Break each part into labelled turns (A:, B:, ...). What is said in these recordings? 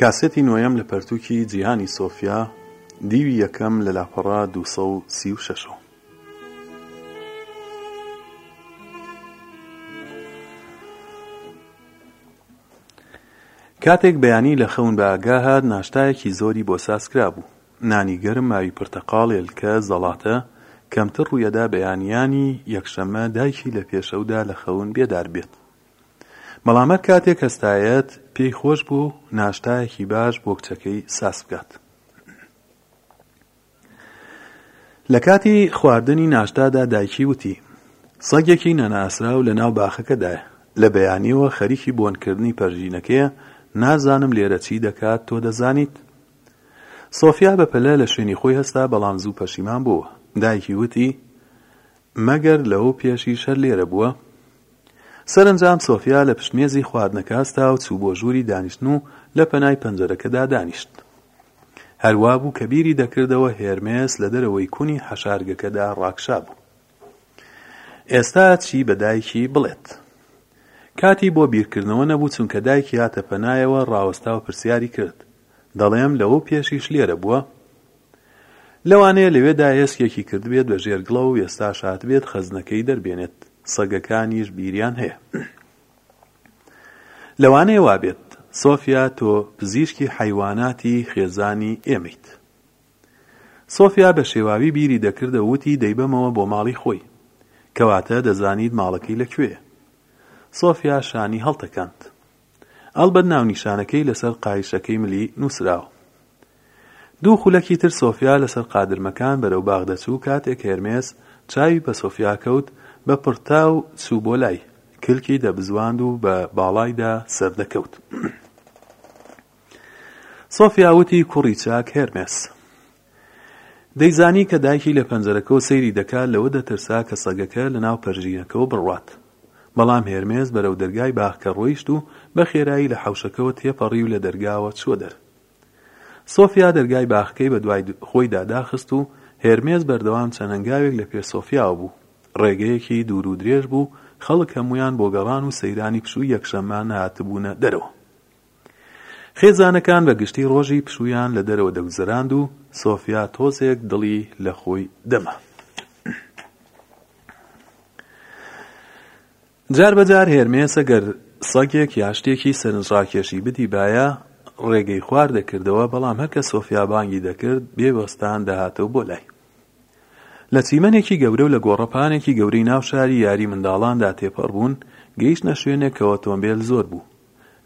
A: کاسێتی نۆیەم لە پەرتووکی جیهانی سۆفیا، دیوی یەکەم لە لاپەڕە دوو سەد و سی و شەش. کاتێک بەیانی لە خەون بە ئاگا هات، ناشتایەکی زۆری بۆ ساز کرابوو. نانی گەرم، ماوی پرتەقاڵ، هێلکە، زەڵاتە، کەمتر ڕوویەدا بەیانیانی یەکشەممە دایکی لە پێش ئەودا لە خەون بێدار بێت. بەڵام هەر کاتێک هەستایەت پێی خۆش بوو ناشتایەکی باش بۆ کچەکەی ساز بکات. لە کاتی خواردنی ناشتادا دایکی وتی سەگێکی نەناسراو لە ناو باخەکەدایە لە بەیانیەوە خەریکی بۆنکردنی پەرژینەکەیە نازانم لێرە چی دەکات تۆ دەزانیت سۆفیا بە پەلە لە شوێنی خۆی هەستا بەڵام زوو پەشیمان بووە دایکی وتی مەگەر لەو پێشی شەر لێرە بووە سەرەنجام سۆفیا لە پشت مێزی خواردنەکە هەستا و چوو بۆ ژووری دانیشتن و لە پەنای پەنجەرەکەدا دانیشت. هەر وا بوو کە بیری دەکردەوە هێرمێس لە دەرەوەی کونی حەشارگەکەدا ڕاکشابوو. ئێستا چی بە دایکی بڵێت؟ کاتی بۆ بیرکردنەوە نەبوو چونکە دایکی هاتە پەنایەوە ڕاوەستا و پرسیاری کرد، دەڵێم لەوە پێشیش لێرە بووە؟ لەوانەیە لەوێدا ئێسکێکی کردبێت بە ژێر گڵەو و ئێستاش هاتبێت خەزنەکەی دەربێنێت، سەگەکانیش بیریان هەیە. لەوانەیە وابێت. سۆفیا تۆ پزیشکی حەیواناتی خێزانی ئێمەیت. سۆفیا بە شێواوی بیری دەکردە وتی دەیبەمەوە بۆ ماڵی خۆی. کەواتە دەزانیت ماڵەکەی لەکوێیە. سۆفیا شانی هەڵتەکاند. ئەڵبەت ناونیشانەکەی لەسەر قایشەکەی ملی نووسراوە. دوو خولەکی تر سۆفیا لەسەر قادرمەکان بەرەو باغ دەچوو کاتێک هێرمێس چاوی بە سۆفیا کەوت بە پڕتاو چوو بۆ لای، کلکی دەبزواند و بە باڵایدا سەردەکەوت. سۆفیا وتی کوڕی چاک هێرمێس. دەیزانی کە دایکی لە پەنجەرەکەوە سەیری دەکات، لەوە دەترسا کە سەگەکە لەناو پەرژینەکەوە بڕوات. بەڵام هێرمێس بەرەو دەرگای باخکە ڕۆیشت و بە خێرایی لە حەوشەکەوە تێپەڕی و لە دەرگاوە چووە دەر. سۆفیا دەرگای باخکەی بە دوای خۆیدا داخست و هێرمێس بەردەوام چەند هەنگاوێک لە پێ سۆفیاوە بوو. ڕێگەیەکی دوور و درێژ بوو، خەڵک هەموویان بۆ گەڕان و سەیرانی پشووی یەکشەممان هاتبوونە دەرەوە. خێزانەکان بە گشتی ڕۆژی پشوویان لە دەرەوە دەگوزەراند و سۆفیا تۆزێک دڵی لە خۆی دەما. جاربەجار هێرمێس ئەگەر سەگێک یا شتێکی سەرنجڕاکێشی بدیبایە ڕێگەی خوار دەکردەوە بەڵام هەرکە سۆفیا بانگی دەکرد بێ وەستان دەهاتەوە بۆ لای لە چیمەنێکی گەورە و لە گۆڕەپانێکی گەورەی ناو شاری یاری منداڵاندا تێپەڕ بوون گەیشتە شوێنێکەوە تۆمبێل زۆر بوو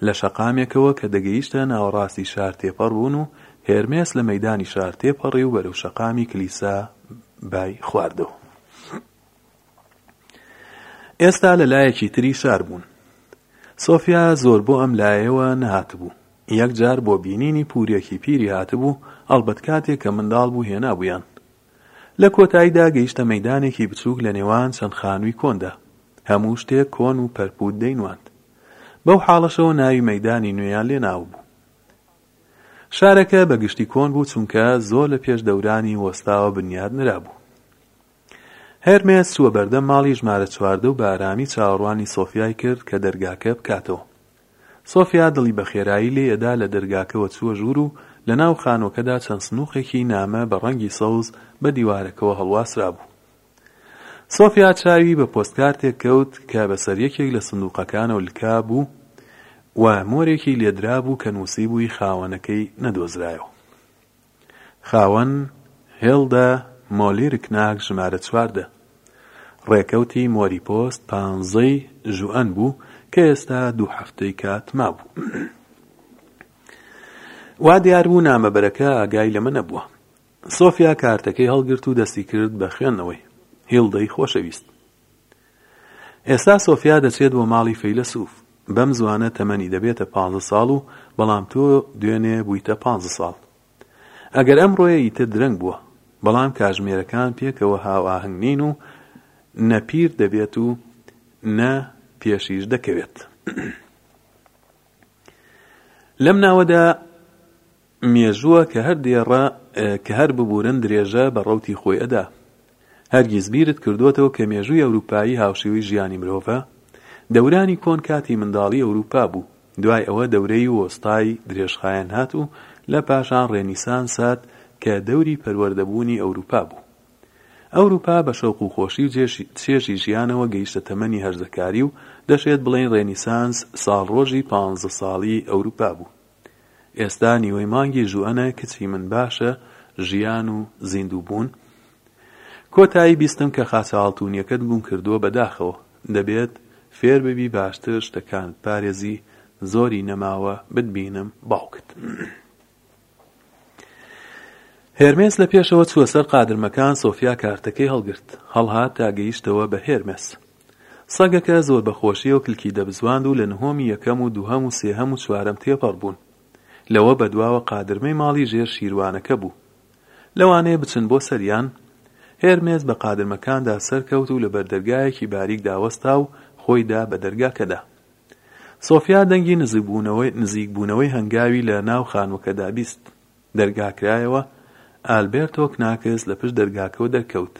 A: لە شەقامێکەوە کە دەگەیشتە ناوەڕاستی شار تێپەڕ بوون و هێرمێس لە مەیدانی شار تێپەڕی و بەرەو شەقامی کلیسا بای خواردەوە. ئێستا لە لایەکی تری شار بوون. سۆفیا زۆر بۆ ئەم لایەوە نەهاتبوو. یەکجار بۆ بینینی پورێکی پیری هاتبوو، ئەڵبەت کاتێک کە منداڵ بوو هێنابوویان. لە کۆتاییدا گەیشتە مەیدانێکی بچووک لە نێوان چەند خانووی کۆندا. هەموو شتێک کۆن و پەرپووت دەینواند. بەو حاڵەشەوە ناوی مەیدانی نوێیان لێ ناوبوو. شارەکە بە گشتی کۆن بوو چونکە زۆر لە پێش دەورانی وەستاوە بنیات نرابوو. هێرمێس چووە بەردەم ماڵی ژمارە چواردە و بە ئارامی چاوەڕوانی سۆفیای کرد کە دەرگاکە بکاتەوە. سۆفیا دڵی بە خێرایی لێی ئەدا لە دەرگاکەوە چووە ژوور و لە ناو خانووەکەدا چەند سنووقێکی نامە بە ڕەنگی سەوز بە دیوارەکەوە هەڵواسرابوو. سۆفیا چاوی بە پۆستکارتێک کەوت کە بە سەر یەکێک لە سندووقەکانەوە لکا بوو و مۆرێکی لێدرابوو کە نووسیبووی خاوەنەکەی نەدۆزرایەوە. خاوەن، هێڵدە مۆلیرکناک ژمارە چواردە. ڕێکەوتی مۆری پۆست پانزەی ژوئەن بوو کە ئێستا دوو هەفتەی کات مابوو. وا دیار بوو نامەبەرەکە ئاگای لەمە نەبووە. سۆفیا کارتەکەی هەڵگرت و دەستی کرد بە خوێندنەوەی. هیڵدەی خۆشەویست. ئێستا سۆفیا دەچێت بۆ ماڵی فەیلەسوف بەم زوانە تەمەنی دەبێتە پانزە ساڵ و بەڵام تۆ دوێنێ بوویتە پانزە ساڵ ئەگەر ئەمڕۆیە ئیتر درەنگ بووە بەڵام کاژمێرەکان پێکەوە هاوئاهەنگ نین و نە پیر دەبێت و نە پێشیش دەکەوێت لەم ناوەدا مێژووە کە هەر دێڕە کە هەر ببورن درێژە بە ڕەوتی خۆی ئەدا. هەرگیز بیرت کردووەتەوە کە مێژووی ئەوروپایی هاوشێوەی ژیانی مرۆڤە؟ دەورانی کۆن کاتی منداڵی ئەوروپا بوو، دوای ئەوە دەورەی وۆستای درێژخایەن هات و لە پاشان ڕێنیسانس هات کە دەوری پەروەردەبوونی ئەوروپا بوو. ئەوروپا بە شەوق و خۆشی و چێژی ژیانەوە گەیشتە تەمەنی هەرزەکاری و دەشێت بڵێین ڕێنیسانس ساڵڕۆژی پانزە ساڵی ئەوروپا بوو. ئێستا نیوەی مانگی ژوئەنە کچی من باشە ژیان و زیندوو بوون؟ کۆتایی بیستم کە خاچە ئاڵتونیەکەت گوم کردووە بەداخەوە دەبێت فێر ببی باشتر شتەکانت پارێزی زۆری نەماوە بتبینم باوکت. هێرمێس لە پێشەوە چووە سەر قادرمەکان سۆفیا کارتەکەی هەڵگرت هەڵهات تا گەیشتەوە بە هێرمێس. سەگەکە زۆر بە خۆشییەوە کلکی دەبزواند و لە نهۆمی یەکەم و دووهەم و سێهەم و چوارەم تێپەڕ بوون. لەوە بە دواوە قادرمەی ماڵی ژێر شیروانەکە بوو. لەوانەیە بچن بۆ سەریان؟ هێرمێس بە قادرمەکاندا سەر کەوت و لە بەر دەرگایەکی باریکدا وەستا و خۆی دا بە دەرگاکەدا. سۆفیا دەنگی نزیکبوونەوەی هەنگاوی لە ناو خانووەکەدا بیست. دەرگاکرایەوە، ئالبێرتۆ کناکس لە پشت دەرگاکەوە دەرکەوت.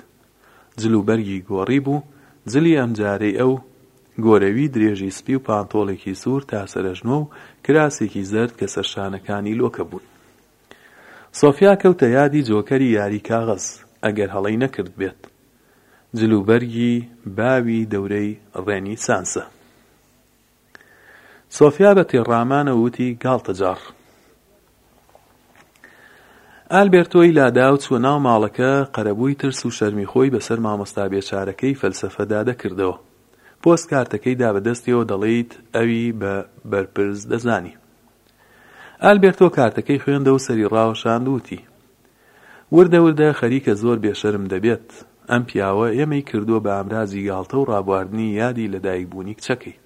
A: جل و بەرگی گۆڕیبوو، جلی ئەمجارەی ئەو، گۆرەوی درێژی سپی و پانتۆڵێکی سوور تا سەرەژنۆ و کراسێکی زەرد کە سەرشانەکانی لۆکە بوون. سۆفیا کەوتە یادی جۆکەری یاری کاغەز، ئەگەر هەڵەی نەکردبێت. جل و بەرگی باوی دەورەی ڕێنیسانسە. سۆفیا بە تێڕامانەوە وتی، گاڵتەجاڕ. ئالبێرتۆی لاداو چووە ناو ماڵەکە، قەرەبووی ترس و شەرمی خۆی بەسەر مامۆستا بێچارەکەی فەلسەفەدا دەکردەوە. پۆست کارتەکەی دا بە دەستیەوە دەڵیت ئەوی بە بەرپرس دەزانی. ئالبێرتۆ کارتەکەی خوێندەو سەری ڕاوەشاند وتی. وردە وردە خەریکە زۆر بێ شەرم دەبێت. ئەم پیاوە ئێمەی کردووە بە ئامرازی گاڵتە و ڕابواردنی یادی لە دایک بوونی کچەکەی.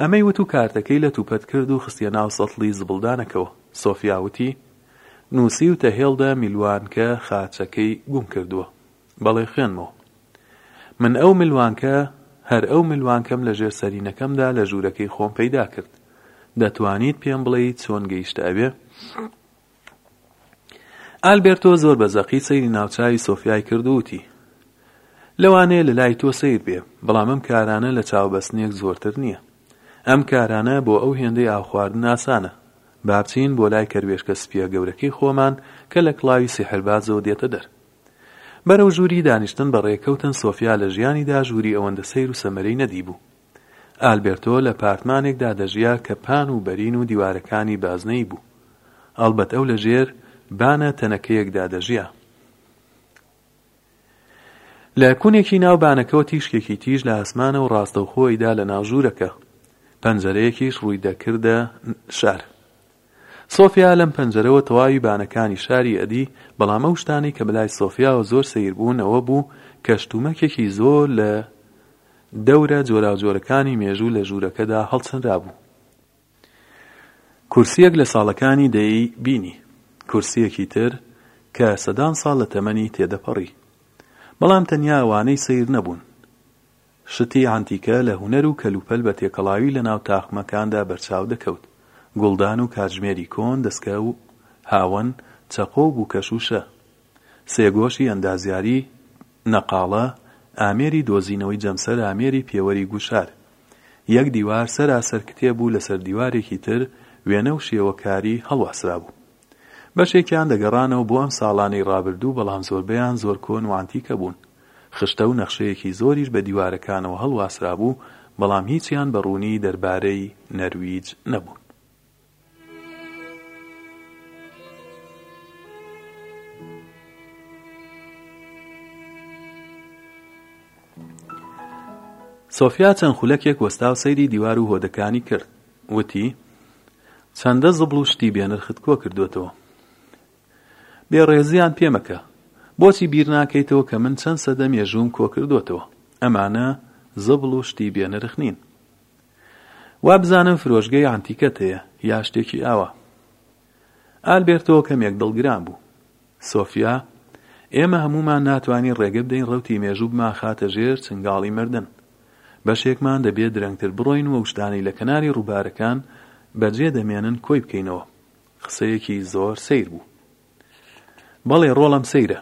A: ئەمەی وت و کارتەکەی لەت و پەت کرد و خستیە ناو سەتڵی زبڵدانەکەوە. سۆفیا وتی، نووسیوتە هێڵدە میلوانکە خاچەکەی گوم کردووە. بەڵێ خوێنمەوە. من ئەو میلوانکە، هەر ئەو میلوانکەم لە ژێر سەرینەکەمدا لە ژوورەکەی خۆم پەیدا کرد. دەتوانیت پێم بڵێیت چۆن گەیشتە ئەوێ؟ ئالبێرتۆ زۆر بە زەقی سەیری ناوچاوی سۆفیای کرد و وتی، لەوانەیە لە لای تۆ سەیر بێ، بەڵام ئەم کارانە لە چاوبەستنێک زۆرتر نییە. ئەم کارانە بۆ ئەو هێندەی ئاوخواردن ئاسانە. با بچین بۆ لای کەروێشکە سپییە گەورەکەی خۆمان کە لە کڵاوی سیحربازەوە دێتە دەر. بەرەو ژووری دانیشتن بەڕێکەوتن، سۆفیا لە ژیانیدا ژووری ئەوەندە سەیر و سەمەرەی نەدیبوو. ئالبێرتۆ لە پارتمانێکدا دەژیا کە پان و بەرین و دیوارەکانی بازنەیی بوو. ئەڵبەت ئەو لەژێر بانە تەنەکەیەکدا دەژیا. لە کونێکی ناو بانەکەوە تیشکێکی تیژ لە ئاسمانە و ڕاستەوخۆی دا لە ناو ژوورەکە. پەنجەرەیەکیش ڕووی دەکردە شار. سۆفیا لەم پەنجەرەوە تەواوی بانەکانی شاری ئەدی، بەڵام ئەو شتانەی کە بەلای سۆفیاوە زۆر سەیر بوون ئەوە بوو کە شتومەکێکی زۆر لە دەورە جۆراوجۆرەکانی مێژوو لە ژوورەکەدا هەڵچنرابوو. کورسییەک لە ساڵەکانی دەیەی بینی. کورسییەکی تر کە سەدان ساڵ لە تەمەنی تێدەپەڕی. بەڵام تەنیا ئەوانەی سەیر نەبوون. شتی عەنتیکە لە هونەر و کەلوپەل بە تێکەڵاوی لە ناو تاقمەکاندا بەرچاو دەکەوت، گوڵدان و کاتژمێری کۆن، دەسکە و هاوەن، چەقۆ و بووکەش و شە، سێگۆشی ئەندازیاری، نەقاڵە، ئامێری دۆزینەوەی جەمسەر، ئامێری پێوەری گوشار. یەک دیوار سەراسەر کتێب و لەسەر دیوارێکی تر وێنە و شێوەکاری هەڵواسرابوو. بەشێکیان دەگەڕانەوە بۆ ئەم ساڵانەی ڕابردوو، بەڵام زۆربەیان زۆر کۆن و عەنتیکە بوون. خشتە و نەخشەیەکی زۆریش بە دیوارەکانەوە هەڵواسرابوو، بەڵام هیچیان بە ڕوونی دەربارەی نەرویج نەبوون. سۆفیا چەند خولەکێک وەستا و سەیری دیوار و هۆدەکانی کرد. وتی، چەندە زبڵ و شتی بێنرخت کۆ کردۆتەوە. بێ ڕێزیان پێ مەکە. بۆچی بیر ناکەیتەوە کە من چەند سەدە مێژووم کۆ کردۆتەوە. ئەمانە زبڵ و شتی بێ نرخ نین. وابزانم فرۆشگەی عەنتیکەت هەیە یا شتێکی ئاوا. ئالبێرتۆ کەمێک دڵگران بوو. سۆفیا، ئێمە هەموومان ناتوانین ڕێگە بدەین ڕەوتی مێژوو بمانخاتە ژێر چنگاڵی مردن. بەشێکمان دەبێ درەنگتر بڕۆین و ئەو شتانەی لە کەناری ڕووبارەکان بەجێ دەمێنن کۆی بکەینەوە. قسەیەکی زۆر سەیر بوو. بەڵێ، ڕۆڵم سەیرە.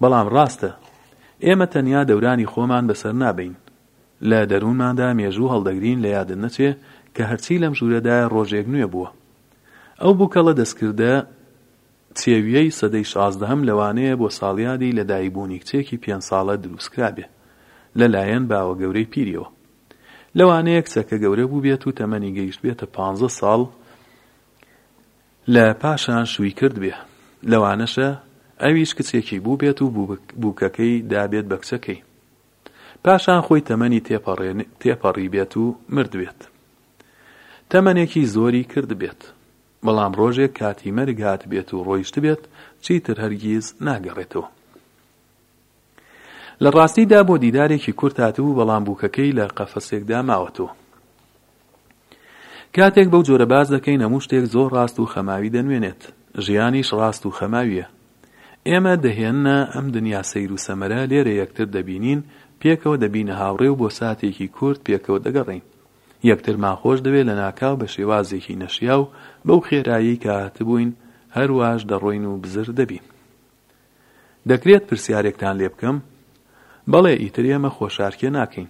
A: بەڵام ڕاستە. ئێمە تەنیا دەورانی خۆمان بەسەر نابەین. لە دەروونماندا مێژوو هەڵدەگرین لە یادت نەچێ کە هەرچی لەم ژوورەدایە ڕۆژێک نوێ بووە. ئەو بوکەڵە دەستکردە چێوییەی سەدەی شازدەهەم لەوانەیە بۆ ساڵیادی لەدایکبوونی کچێکی پێنج ساڵە دروستکرابێ لە لایەن باوەگەورەی پیریەوە. لەوانەیە کچەکە گەورە بووبێت و تەمەنی گەیشتبێتە پانزە ساڵ لە پاشان شووی کردبێ. لەوانەشە ئەویش کچێکی بووبێت و بوکەکەی دابێت بە کچەکەی. پاشان خۆی تەمەنی تێپەڕیبێت و مردبێت. تەمەنێکی زۆری کردبێت، بەڵام ڕۆژێک کاتی مەرگ هاتبێت و ڕۆیشتبێت، چیتر هەرگیز ناگەڕێتەوە. لە ڕاستیدا بۆ دیدارێکی کورت هاتبوو، بەڵام بووکەکەی لە قەفەسێکدا ماوەتەوە. کاتێک بەو جۆرە باس دەکەین، هەموو شتێک زۆر ڕاست و خەماوی دەنوێنێت، ژیانیش ڕاست و خەماوییە. ئێمە دەهێنە ئەم دنیا سەیر و سەمەرە، لێرە یەکتر دەبینین، پێکەوە دەبینە هاوڕێ و بۆ ساتێکی کورت پێکەوە دەگەڕێین. یەکترمان خۆش دەوێت لەناکاو بە شێوازێکی نەشیاو بەو خێرایەی کە هاتبووین هەرواش دەڕۆین و بزر دەبین. دەکرێت پرسیارێکتان لێ بکەم؟ بەڵێ ئیتر ئێمە خۆشارکێ ناکەین.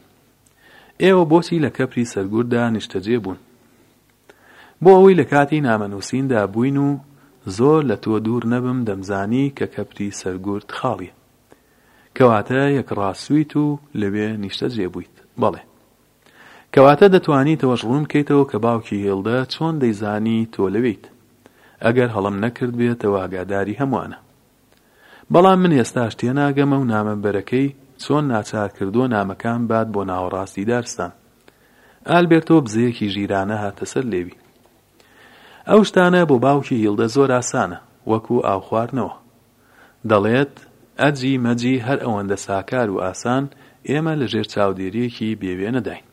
A: ئێوە بۆچی لە کەپری سەرگوردا نیشتەجێ بوون؟ بۆ ئەوەی لە کاتی نامەنووسیندا بووین و زۆر لە تۆ دوور نەبم دەمزانی کە کەپری سەرگورد خاڵییە. کەواتە یەکڕاسوویت و لەوێ نیشتەجێ بوویت. بەڵێ. کەواتە دەتوانیتەوەش ڕوون بکەیتەوە کە باوکی هیڵدە چۆن دەیزانی تۆ لەوێیت. ئەگەر هەڵەم نەکردبێت ئەو ئاگاداری هەمووانە. بەڵام من ئێستاش تێناگەم ئەو نامەبەرەکەی چۆن ناچار کردووە نامەکان بات بۆ ناوەڕاستی دارستان. ئالبێرتۆ بزەیەکی ژیرانە هاتە سەر لێوی. ئەو شتانە بۆ باوکی هیڵدە زۆر ئاسانە، وەکو ئاو خواردنەوە. دەڵێت، ئەجی مەجی هەر ئەوەندە ساکار و ئاسان ئێمە لە ژێر چاودێرییەکی بێ وێنەداین.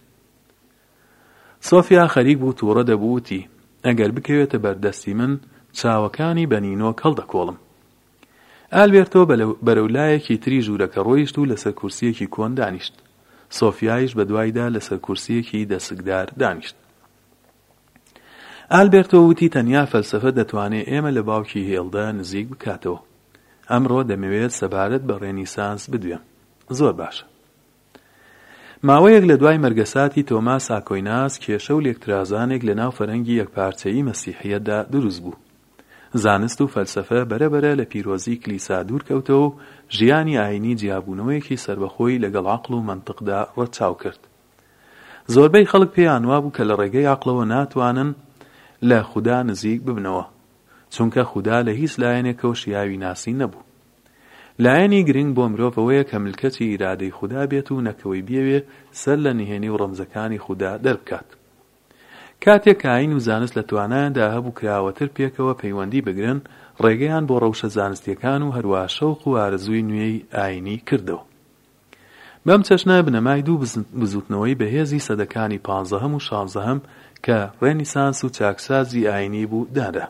A: سۆفیا خەریک بوو تووڕە دەبوو وتی، ئەگەر بکەوێتە بەر دەستی من، چاوەکانی بە نینۆک هەڵدەکۆڵم. ئالبێرتۆ بەرەو لایەکی تری ژوورەکە ڕۆیشت و لەسەر کورسییەکی کۆن دانیشت. سۆفیایش بەدوایدا لەسەر کورسییەکی دەسکدار دانیشت. ئالبێرتۆ وتی تەنیا فەلسەفە دەتوانێت ئێمە لە باوکی هێڵدا نزیک بکاتەوە. ئەمڕۆ دەمەوێت سەبارەت بە ڕێنیسانس بدوێم. زۆر باشە. ماوەیەک لە دوای مەرگەساتی تۆماس ئاکۆیناس کێشە و لێکترازانێک لەناو فەرەنگی یەکپارچەیی مەسیحیەتدا دروست بوو. زانست و فەلسەفە بەرەبەرە لە پیرۆزی کلیسا دوورکەوتەوە و ژیانی ئایینی جیابوونەوەیەکی سەربەخۆی لەگەڵ عەقڵ و مەنتقدا ڕەچاو کرد. زۆربەی خەڵک پێیان وابوو کە لە ڕێگەی عەقڵەوە ناتوانن لە خودا نزیک ببنەوە، چونکە خودا لە هیچ لایەنێکەوە شیاوی ناسی نەبوو. لایەنی گرنگ بۆ مرۆڤ ئەوەیە کە ملکەچی ئیرادەی خودا بێت و نەکەوەی بیەوێ سەر لە نهێنی و ڕەمزەکانی خودا دەربکات. کاتێک کە ئایین و زانست لە توانایاندا هەبوو کراوەتر پێکەوە پەیوەندی بگرن، ڕێگەیان بۆ ڕەوشە زانستییەکان و هەروەها شەوق و ئارەزووی نوێی ئایینی کردەوە. بەم چەشنە بنەمای دوو بزووتنەوەی بەهێزی سەدەکانی پانزەهەم و شازدەهەم کە ڕێنیسانس و چاکسازی ئایینی بوو دانرا.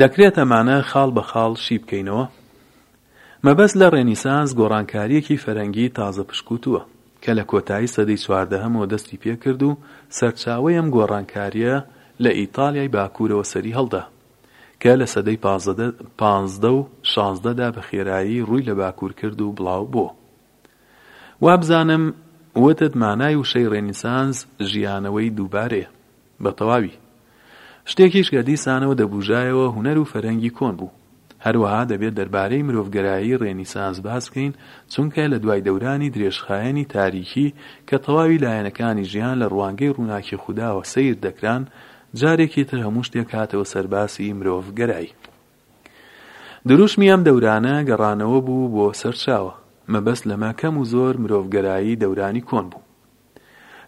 A: دەکرێت ئەمانە خاڵ بە خاڵ شی بکەینەوە؟ مەبەست لە ڕێنیسانس گۆڕانکارییەکی فەرەنگی تازە پشکووتووە کە لە کۆتایی سەدەی چواردەهەمەوە دەستی پێکرد و سەرچاوەی ئەم گۆڕانکارییە لە ئیتاڵیای باکوورەوە سەریهەڵدا. کە لە سەدەی پازدە و شازدەدا بە خێرایی ڕووی لە باکوور کرد و بڵاو بوو. وابزانم وتت مانای وشەی ڕێنیسانس ژیانەوەی دووبارەیە. بە تەواوی. شتێکیش کە دیسانەوە دەبووژایەوە هونەر و فەرهەنگی کۆن بوو. هەروەها دەبێت دەربارەی مرۆڤگەرایی ڕێنیسانس باس بکەین چونکە لە دوای دەورانی درێژخایەنی تاریکی کە تەواوی لایەنەکانی ژیان لە ڕوانگەی ڕووناکی خوداوە سەیر دەکران جارێکی تر هەموو شتێک هاتەوە سەر باسی مرۆڤگەرایی. دروشمی ئەم دەورانە گەڕانەوە بوو بۆ سەرچاوە. مەبەست لەمە کەم و زۆر مرۆڤگەرایی دەورانی کۆن بوو.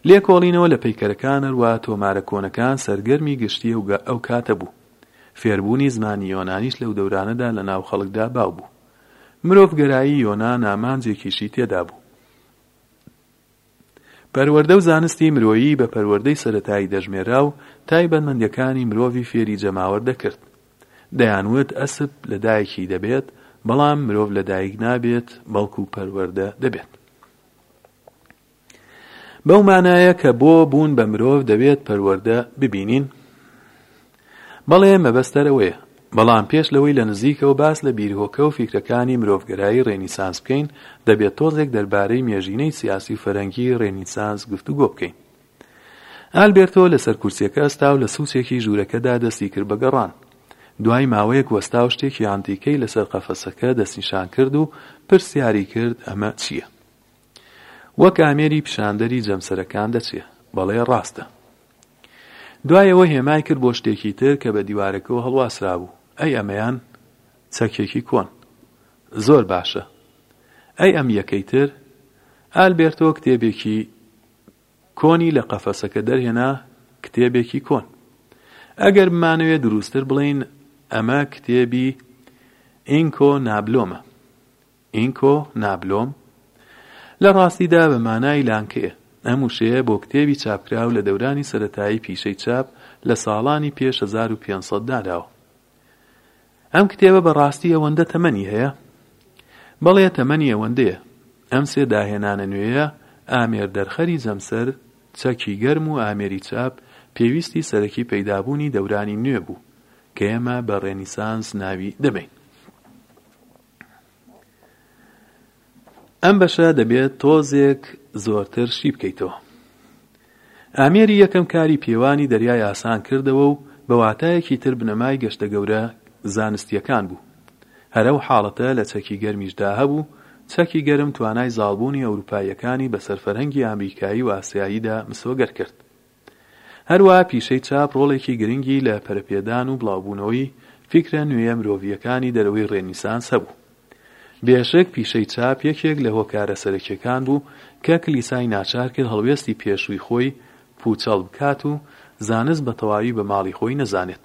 A: لێکۆڵینەوە لە پەیکەرەکان ئەروا تۆمارە کۆنەکان سەرگەرمی گشتی ئەو کاتە بوو. فێربوونی زمانی یۆنانیش لەو دەورانەدا لە ناو خەڵکدا باو بوو. مرۆڤگەرایی یۆنان ئامانجێکیشی تێدا بوو. پەروەردە و زانستی مرۆیی بە پەروەردەی سەرەتایی دەژمێرا و تایبەتمەندیەکانی مرۆڤی فێری جەماوەر دەکرد. دەیانوت ئەسپ لە دایکی دەبێت، بەڵام مرۆڤ لە دایک نابێت، بەڵکو پەروەردە دەبێت. بەو مانایە کە بۆ بوون بە مرۆڤ دەبێت پەروەردە ببینین، بەڵێ مەبەستەر ئەوەیە. بەڵام پێش لەوەی لە نزیکەوە باس لە بیرهۆکە و فیکرەکانی مرۆڤگەرایی ڕێنیسانس بکەین، دەبێت تۆزێک دەربارەی مێژینەی سیاسی و فەرەنگی ڕێنیسانس گفتوگۆ بکەین. ئالبێرتۆ لەسەر کورسیەکە ئەستا و لە سوچێکی ژوورەکەدا دەستی کرد بە گەڕان. دوای ماوەیەک وەستا و شتێکی ئانتیکەی لەسەر قەفەسەکە دەستنیشان کرد و پرسیاری کرد، ئەمە چییە؟ وەک ئامێری پیشاندەری جەمسەرەکان دەچێ. بەڵێ ڕاستە. دوای ئەوە هێمای کرد بۆ شتێکی تر کە بە دیوارەکەوە هەڵواسرابوو. ئەی ئەمەیان؟ چەکێکی کۆن. زۆر باشە. ئەی ئەم یەکەی تر؟ ئالبێرتۆ کتێبێکی کۆنی لە قەفەسەکە دەرهێنا، کتێبێکی کۆن. ئەگەر بمانەوێ دروستتر بڵێین، ئەمە کتێبی ئینکۆ نابلۆمە. ئینکۆ نابلۆم، لە ڕاستیدا بە مانای لانکەیە. ئەم وشەیە بۆ کتێبی چاپکراو لە دەورانی سەرەتایی پیشەی چاپ لە ساڵانی پێش هەزار و پێنج سەد دا داوە. ئەم کتێبە بە ڕاستی ئەوەندە تەمەنی هەیە؟ بەڵێ تەمەنی ئەوەندەیە. ئەم سێ داهێنانە نوێیە، ئامێر دەرخەری جەمسەر، چەکی گەرم و ئامێری چاپ، پێویستی سەرەکی پەیدابوونی دەورانی نوێ بوو، کە ئێمە بە ڕێنیسانس ناوی دەبەین. ئەم بەشە دەبێت تۆزێک زۆرتر شی بکەیتەوە ئامێری یەکەم کاری پێوانی دەریای ئاسان کردەوە و بە واتایەکی تر بنەمای گەشتە گەورە زانستیەکان بوو هەرەو حاڵەتە لە چەکی گەرمیشدا هەبوو چەکی گەرم توانای زاڵبوونی ئەوروپاییەکانی بەسەر فەرهەنگی ئامریکایی و ئاسیاییدا مسۆگەر کرد هەروەها پیشەی چاپ ڕۆڵێکی گرنگی لە پەرەپێدان و بڵاوبوونەوەی فیکرە نوێیە مرۆڤییەکانی دەرەوەی ڕێنیسانس هەبوو. بێشک پیشەی چاپ یەکێک لە هۆکارە سەرەکییەکان بوو کە کلیسای ناچار کرد هەڵوێستی پێشووی خۆی پووچەڵ بکات و زانست بە تەواوی بە ماڵی خۆی نەزانێت.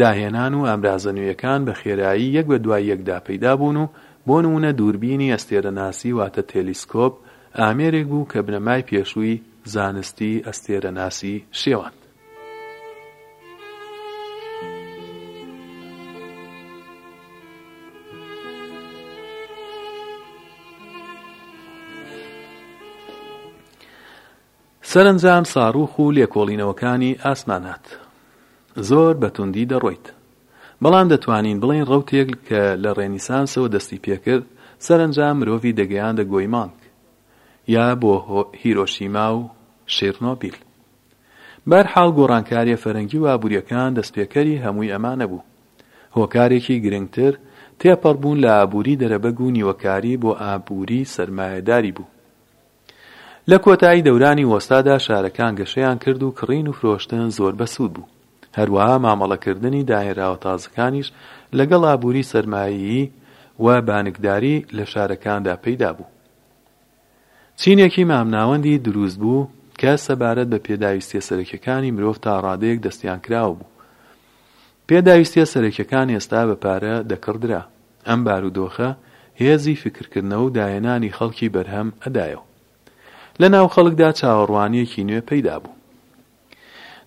A: داهێنان و ئامرازە نوێیەکان بە خێرایی یەک بە دوای یەکدا پەیدا بوون و بۆ نموونە دووربینی ئەستێرەناسی واتە تێلیسکۆب ئامێرێک بوو کە بنەمای پێشووی زانستی ئەستێرەناسی شێواند. سەرەنجام ساڕووخ و لێکۆڵینەوەکانی ئاسمانات زۆر بە توندی دەڕۆیت. بەڵام دەتوانین بڵێین ڕەوتێک کە لە ڕێنیسانسەوە دەستی پێکرد، سەرەنجام مرۆڤی دەگەیاندە گۆی مانگ، یا بۆ هیرۆشیما و شیرنۆبیل. بەرحاڵ گۆڕانکاریە فەرەنگی و ئابووریەکان دەستپێکەری هەمووی ئەمانە بوو. هۆکارێکی گرنگتر تێپەڕبوون لە ئابووری دەرەبەگ و نیوەکاری بۆ ئابووری سەرمایەداری بوو. لە کۆتایی دەورانی وەستادا شارەکان گەشەیان کرد و کڕین و فرۆشتن زۆر بەسوود بوو، هەروەها مامەڵەکردنی داهێنراوە تازەکانیش لەگەڵ ئابووری سەرمایەیی و بانکداری لە شارەکاندا پەیدا بوو. چینێکی مامناوەندی دروست بوو کە سەبارەت بە پێداویستییە سەرەکیەکانی مرۆڤ تاڕادەیەک دەستیانکراوە بوو. پێداویستیە سەرەکیەکان ئێستا بە پارە دەکڕدرا، ئەم بارودۆخە هێزی فکرکردنەوەو داهێنانی خەڵکی بەرهەم ئەدایەوە. لە ناو خەڵکدا چاوەڕوانیەکی نوێ پەیدا بوو.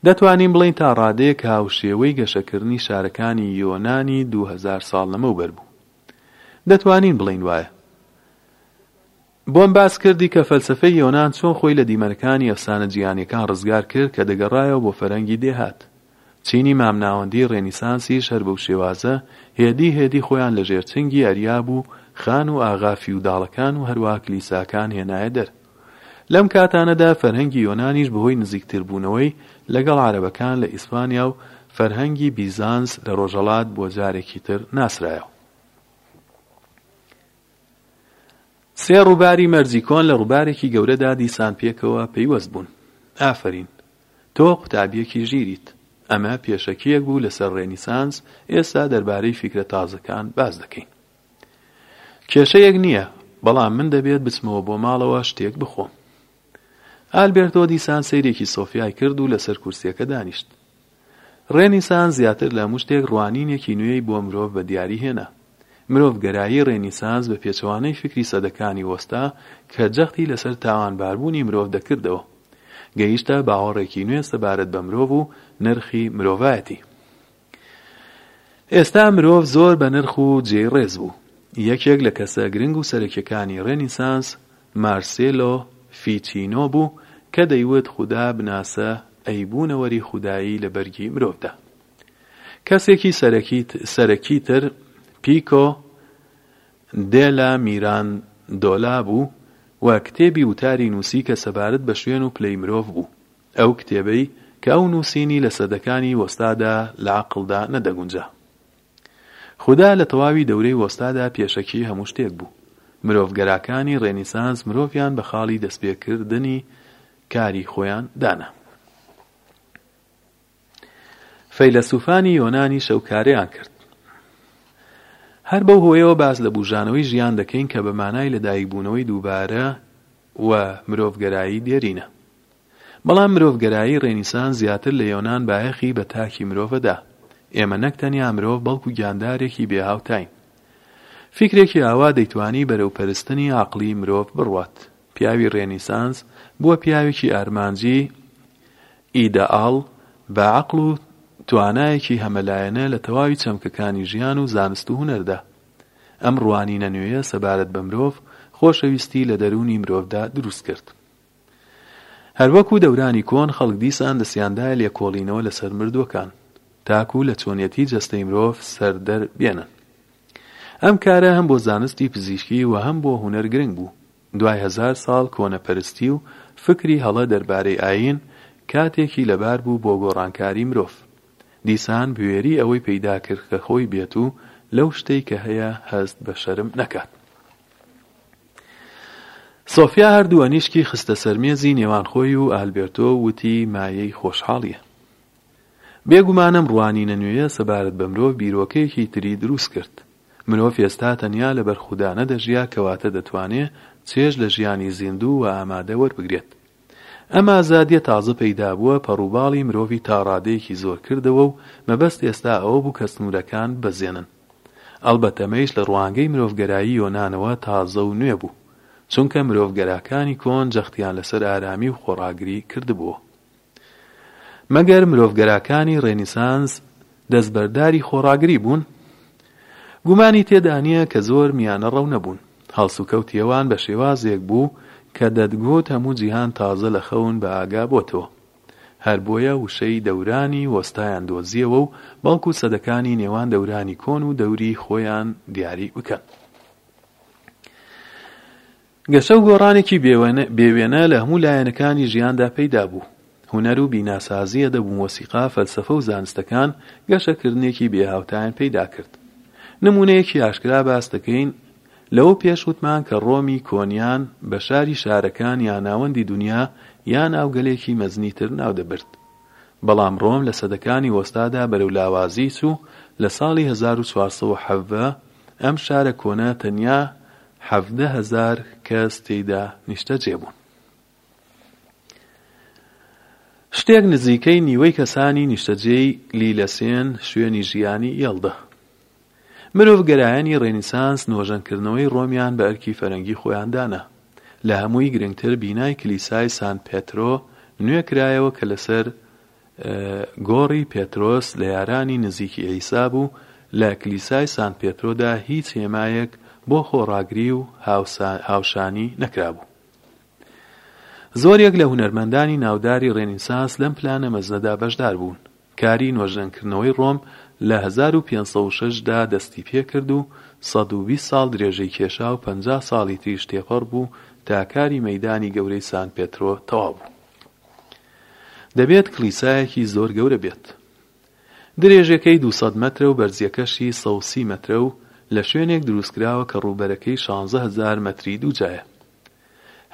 A: دەتوانین بڵێین تا ڕادەیەک هاوشێوەی گەشەکردنی شارەکانی یۆنانی دوو هەزار ساڵ لەمەوبەر بوو. دەتوانین بڵێین وایە. بۆم باس کردی کە فەلسەفەی یۆنان چۆن خۆی لە دیمەنەکانی ئەفسانە جیهانیەکان ڕزگار کرد کە دەگەڕایەوە بۆ فەرەنگی دێهات. چینی مامناوەندی ڕێنیسانسیش هەر بەو شێوازە هێدی هێدی خۆیان لە ژێر چنگی ئەریاب و خان و ئاغا فیوداڵەکان و هەروەها کلیساکان هێنایە دەر. لەم کاتانەدا فەرهەنگی یۆنانیش بەهۆی نزیکتر بوونەوەی لەگەڵ عەرەبەکان لە ئیسپانیا و فەرهەنگی بیزانس لە ڕۆژەڵات بۆ جارێکی تر ناسرایەوە. سێ ڕووباری مەرزی کۆن لە ڕووبارێکی گەورەدا دیسان پێکەوە پەیوەست بوون. ئافەرین. تۆ قوتابییەکی ژیریت. ئەمە پێشەکییەک بوو لەسەر ڕێنیسانس، ئێستا دەربارەی فیکرە تازەکان باس دەکەین. کێشەیەک نییە، بەڵام من دەبێت بچمەوە بۆ ماڵەوە شتێک بخۆم. ئالبێرتۆ دیسان سەیرێکی سۆفیای کرد و لەسەر کورسییەکە دانیشت. ڕێنیسان زیاتر لە هەموو شتێک ڕوانینێکی نوێی بۆ مرۆڤ بە دیاری هێنا. مرۆڤگەرایی ڕێنیسانس بە پێچەوانەی فیکری سەدەکانی وەستا کە جەختی لەسەر تاوانباربوونی مرۆڤ دەکردەوە. گەیشتە باوەڕێکی نوێ سەبارەت بە مرۆڤ و نرخی مرۆڤایەتی. ئێستا مرۆڤ زۆر بە نرخ و جێی ڕێز بوو. یەکێک لە کەسە گرنگ و سەرەکیەکانی ڕێنیسانس مارسێلۆ فیچینۆ بوو کە دەیوت خودا بناسە ئەی بوونەوەری خودایی لە بەرگی مرۆڤدا. کەسێکی سەرەکی تر پیکۆ دێلا میراندۆلا بوو و کتێبی وتاری نووسی کە سەبارەت بە شوێن و پلەی مرۆڤ بوو. ئەو کتێبەی کە ئەو نووسینی لە سەدەکانی وەستادا لە عەقڵدا نەدەگونجا. خودا لە تەواوی دەورەی وەستادا پێشەکی هەموو شتێک بوو. مرۆڤگەراکانی ڕێنیسانس مرۆڤیان بە خاڵی دەستپێکردنی کاری خۆیان دانا. فەیلەسوفانی یۆنانیش ئەو کارەیان کرد. هەر بەو هۆیەوە باس لە بووژانەوەی ژیان دەکەین کە بە مانای لەدایکبوونەوەی دووبارە و مرۆڤگەرایی دێرینە. بەڵام مرۆڤگەرایی ڕێنیسان زیاتر لە یۆنان بایەخی بە تاکی مرۆڤ دا. ئێمە نەک تەنیا مرۆڤ بەڵکو گیاندارێکی بێ هاوتاین. فیکرێکی ئاوا دەیتوانی بەرەو پەرستنی عەقڵی مرۆڤ بڕوات. پیاوی ڕێنیسانس بووە پیاوێکی ئارمانجی ئیدەئاڵ بە عەقڵ و توانایەکی هەمەلایەنە لە تەواوی چەمکەکانی ژیان و زانست و هونەردا. ئەم ڕوانینە نوێیە سەبارەت بە مرۆڤ، خۆشەویستی لە دەروونی مرۆڤدا دروست کرد. هەر وەکو دەورانی کۆن، خەڵک دیسان دەستیاندایە لێکۆڵینەوە لەسەر مردووەکان، تاکو لە چۆنیەتی جەستەی مرۆڤ سەردەر بێنن. ئەم کارە هەم بۆ زانستی پزیشکی و هەم بۆ هونەر گرنگ بوو، دوای هەزار ساڵ کۆنەپەرستی و فکری هەڵە دەربارەی ئایین، کاتێکی لەبار بوو بۆ گۆڕانکاری مرۆڤ. دیسان بوێری ئەوەی پەیدا کرد کە خۆی بێت و لەو شتەی کە هەیە هەست بە شەرم نەکات. سۆفیا هەر دوو ئەنیشکی خستە سەر مێزی نێوان خۆی و ئالبێرتۆ و وتی، مایەی خۆشحاڵییە. بێگومان ئەم ڕوانینە نوێیە سەبارەت بە مرۆڤ بیرۆکەیەکی تری دروست کرد. مرۆڤ ئێستا تەنیا لە بەرخودا نەدەژیا کەواتە دەتوانێ چێژ لە ژیانی زیندوو و ئامادە وەربگرێت. ئەم ئازادیە تازە پەیدا بووە پەڕوباڵی مرۆڤی تا ڕادەیەکی زۆر کردەوە و مەبەست ئێستا ئەوە بوو کە سنوورەکان ببەزێنن. ئەڵبەت ئەمەیش لە ڕوانگەی مرۆڤگەرایی یۆنانەوە تازە و نوێ بوو. چونکە مرۆڤگەراکانی کۆن جەختیان لەسەر ئارامی و خۆڕاگری کردبووە. مەگەر مرۆڤگەراکانی ڕێنیسانس دەستبەرداری خۆڕاگری بوون؟ گومانی تێدا نییە کە زۆر میانەڕەو نەبوون. هەڵسوکەوتی ئەوان بە شێوازێک بوو کە دەتگوت هەموو جیهان تازە لە خەون بە ئاگا بۆتەوە. هەر بۆیە وشەی دەورانی وەستایان دۆزییەوە و بەڵکو سەدەکانی نێوان دەورانی کۆن و دەوری خۆیان دیاری بکەن. گەشە و گۆڕانێکی بێ وێنە لە هەموو لایەنەکانی ژیاندا پەیدا بوو. هونەر و بیناسازی، ئەدەب و مۆسیقا، فەلسەفە و زانستەکان گەشەکردنێکی بێ هاوتایان پەیدا کرد. نموونەیەکی ئاشکرا باس دەکەین، لەوە پێش وتمان کە ڕۆمی کۆنیان بە شاری شارەکان یا ناوەندی دونیا یا ناوگەلێکی مەزنی تر ناو دەبرد. بەڵام ڕۆم لە سەدەکانی وەستادا بەرەو لاوازی چوو، لە ساڵی هەزار و چوار سەد و حەڤدە، ئەم شارە کۆنە تەنیا حەڤدە هەزار کەس تێیدا نیشتەجێ بوون. شتێک نزیکەی نیوەی کەسانی نیشتەجێی لیلەسێن شوێنی ژیانی یەڵدە. مرۆڤگەرایانی ڕێنیسانس نۆژەنکردنەوەی ڕۆمیان بە ئەرکی فەرەنگی خۆیان دانا. لە هەمووی گرنگتر بینای کلیسای سان پێترۆ نوێ کرایەوە کە لەسەر گۆڕی پێترۆس لە یارانی نزیکی عیسا بوو، لە کلیسای سان پێترۆدا هیچ هێمایەک بۆ خۆڕاگری و هاوشانی نەکرابوو. زۆریەک لە هونەرمەندانی ناوداری ڕێنیسانس لەم پلانە مەزنەدا بەشدار بوون. کاری نۆژەنکردنەوەی ڕۆم لە هەزار و پێنج سەد و شەش دا دەستی پێکرد و سەد و بیست ساڵ درێژەی کێشا و پەنجا ساڵی تریش تێپەڕ بوو تا کاری مەیدانی گەورەی سان پێترۆ تەواو بوو. دەبێت کڵیسایەکی زۆر گەورە بێت. درێژەکەی دوو سەد مەترە و بەرزییەکەشی سەد و سی مەترە و لە شوێنێک دروستکراوە کە ڕووبەرەکەی شانزە هەزار مەتری دووجایە.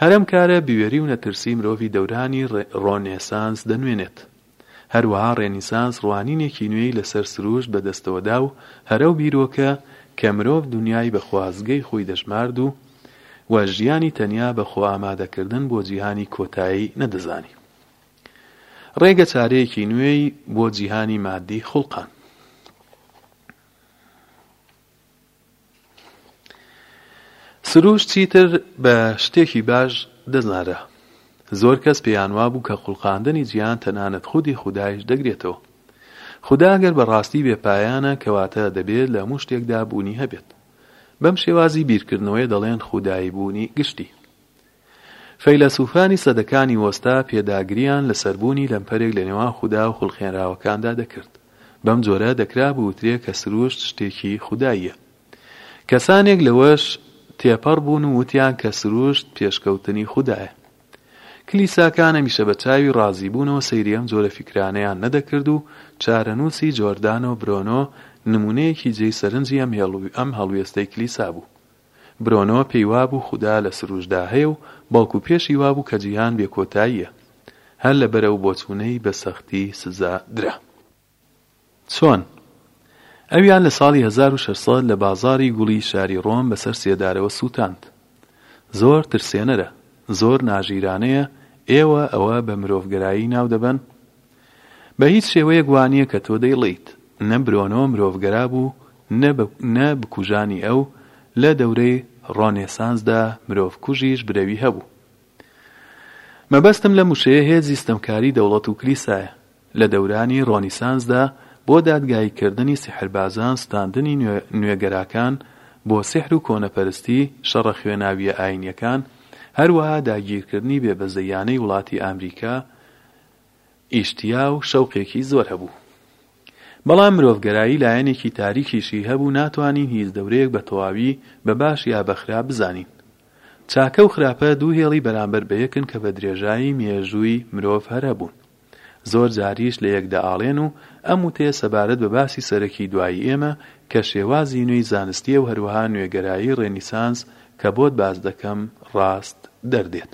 A: هەرەم کارە بوێری و نەترسی مرۆڤی دەورانی ڕێ، ڕۆنێسانس، دەنوێنێت. هەروەها ڕێنیسانس ڕوانینێکی نوێی لەسەر سروشت بەدەستەوە دا و هەرە و بیرۆکە کە مرۆڤ دونیای بە خوازگەی خۆی دەژمارد و و ژیانی تەنیا بە خۆئامادەکردن بۆ جیهانی کۆتایی نەدەزانی ڕێگە چارەیەکی نوێی بۆ جیهانی مادی خوڵقاند. سروش چیتر بە شتێکی باش دەزانرا. زۆر کەس پێیان وابوو کە خوڵقاندنی جیهان تەنانەت خودی خودایش دەگرێتەوە. خودا ئەگەر بە ڕاستی بێ پایانە کەواتە دەبێت لە هەموو شتێکدا بوونی هەبێت. بەم شێوازی بیرکردنەوەیە دەڵێن خوداییبوونی گشتی. فەیلەسوفانی سەدەکانی وەستا پێداگرییان لەسەر بوونی لەمپەرێک لە نێوان خودا و خولقێنراوەکاندا دەکرد. بەم جۆرە دەکرا بوترێ کە سروشت شتێکی خوداییە. کەسانێک لەوەش تێپەڕ بوون و وتیان کە سروشت پێشکەوتنی خودایە. کلیساکان هەمیشە بە چاوی ڕازیبوونەوە سەیری ئەم جۆرە فیکرانەیان نەدەکرد و چارەنووسی جۆردانۆ برۆنۆ نموونەیەکی جێی سەرنجی ئەم هەڵوێستەی کلیسا بوو. برۆنۆ پێی وابوو خودا لە سروشدا هەیە و بەڵکو پێشی وابوو کە جیهان بێکۆتاییە، هەر لە بەرەو بۆچوونەی بە سەختی سزا درا. چۆن؟ ئەویان لە ساڵی هەزار و شەش سەد لە بازاڕی گوڵی شاری ڕۆم بە سەر سێدارەوە سووتاند. زۆر ترسێنەرە، زۆر ناژیرانەیە ئێوە ئەوە بە مرۆڤگەرایی ناو دەبەن؟ بە هیچ شێوەیەک وانیە کە تۆ دەیڵێیت، نە برۆنۆ مرۆڤگەرا بوو، نە بە نە بکوژانی ئەو، لە دەورەی ڕۆنێسانسدا مرۆڤکوژیش برەوی هەبوو. مەبەستم لەم وشەیە هێزی ستەمکاری دەوڵەت و کلیسایە. لە دەورانی ڕۆنیسانسدا بۆ دادگایی کردنی سیحربازان ستاندنی نوێگەراکان بۆ سیحر و کۆنەپەرستی، شەڕە خوێناویە ئاینیەکان، هەروەها داگیرکردنی بێ بەزەیانەی وڵاتی ئامریکا ئیشتیا و شەوقێکی زۆر هەبوو. بەڵام مرۆڤگەرایی لایەنێکی تاریکیشی هەبوو ناتوانین هیچ دەورەیەک بە تەواوی بە باش یا بە خراپ بزانین. چاکە و خراپە دوو هێڵی بەرامبەر بە یەکن کە بە درێژایی مێژووی مرۆڤ هەر هەبوون. زۆر جاریش لە یەک دەئاڵێن و ئەم وتەیە سەبارەت بە باسی سەرەکی دوایی ئێمە کە شێوازی نوێی زانستییە و هەروەها نوێگەرایی ڕێنیسانس کە بۆت باس دەکەم ڕاست دەردێت.